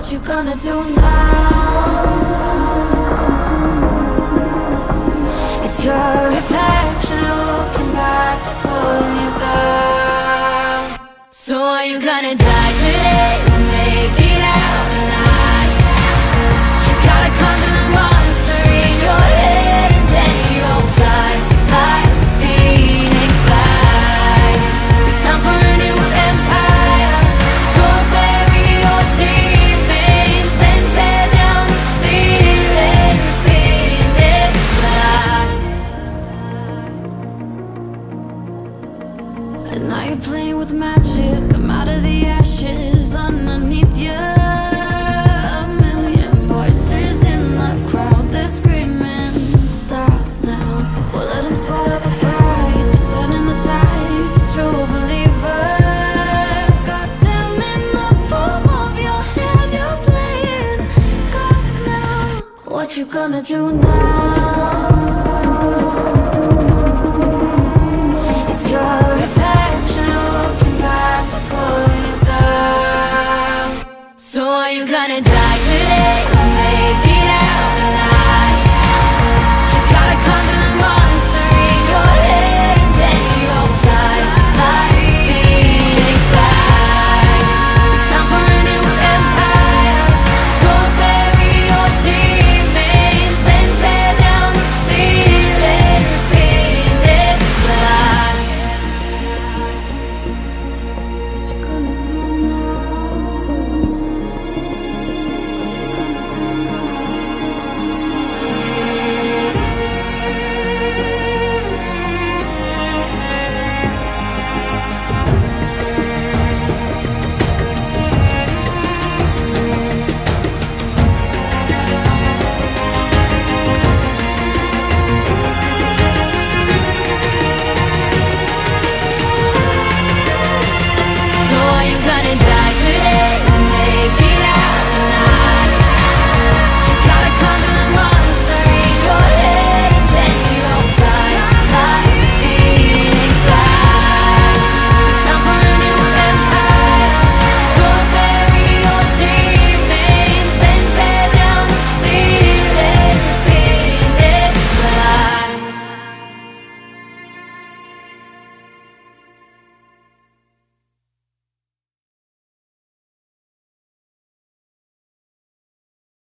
what you gonna do now? It's your reflection looking back to pull you down. So are you gonna die today And now you're playing with matches. Come out of the ashes underneath you. A million voices in the crowd. They're screaming, Stop now. Well, let them swallow the pride. You're turning the true believers. Got them in the palm of your hand. You're playing God now. What you gonna do now? It's your make